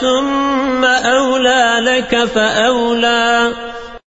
ثم أولى لك فأولى.